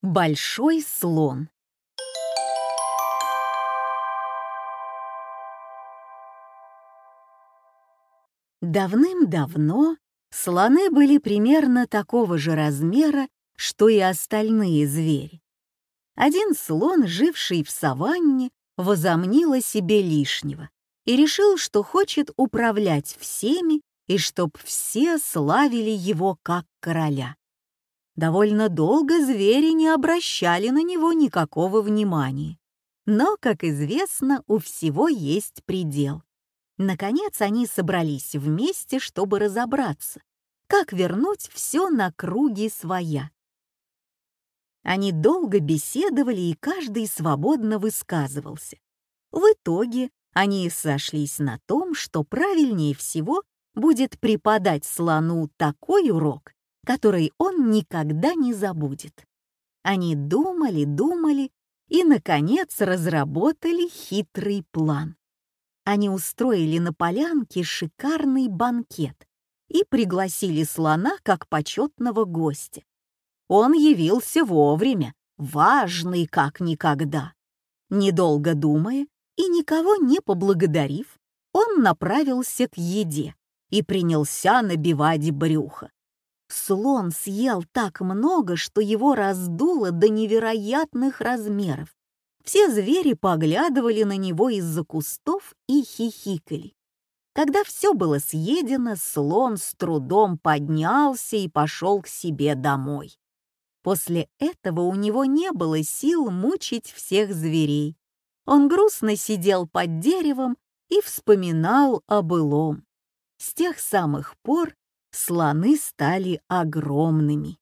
Большой слон Давным-давно слоны были примерно такого же размера, что и остальные звери. Один слон, живший в саванне, возомнил о себе лишнего и решил, что хочет управлять всеми и чтоб все славили его как короля. Довольно долго звери не обращали на него никакого внимания. Но, как известно, у всего есть предел. Наконец они собрались вместе, чтобы разобраться, как вернуть все на круги своя. Они долго беседовали, и каждый свободно высказывался. В итоге они сошлись на том, что правильнее всего будет преподать слону такой урок, который он никогда не забудет. Они думали, думали и, наконец, разработали хитрый план они устроили на полянке шикарный банкет и пригласили слона как почетного гостя. Он явился вовремя, важный как никогда. Недолго думая и никого не поблагодарив, он направился к еде и принялся набивать брюхо. Слон съел так много, что его раздуло до невероятных размеров. Все звери поглядывали на него из-за кустов и хихикали. Когда все было съедено, слон с трудом поднялся и пошел к себе домой. После этого у него не было сил мучить всех зверей. Он грустно сидел под деревом и вспоминал о былом. С тех самых пор слоны стали огромными.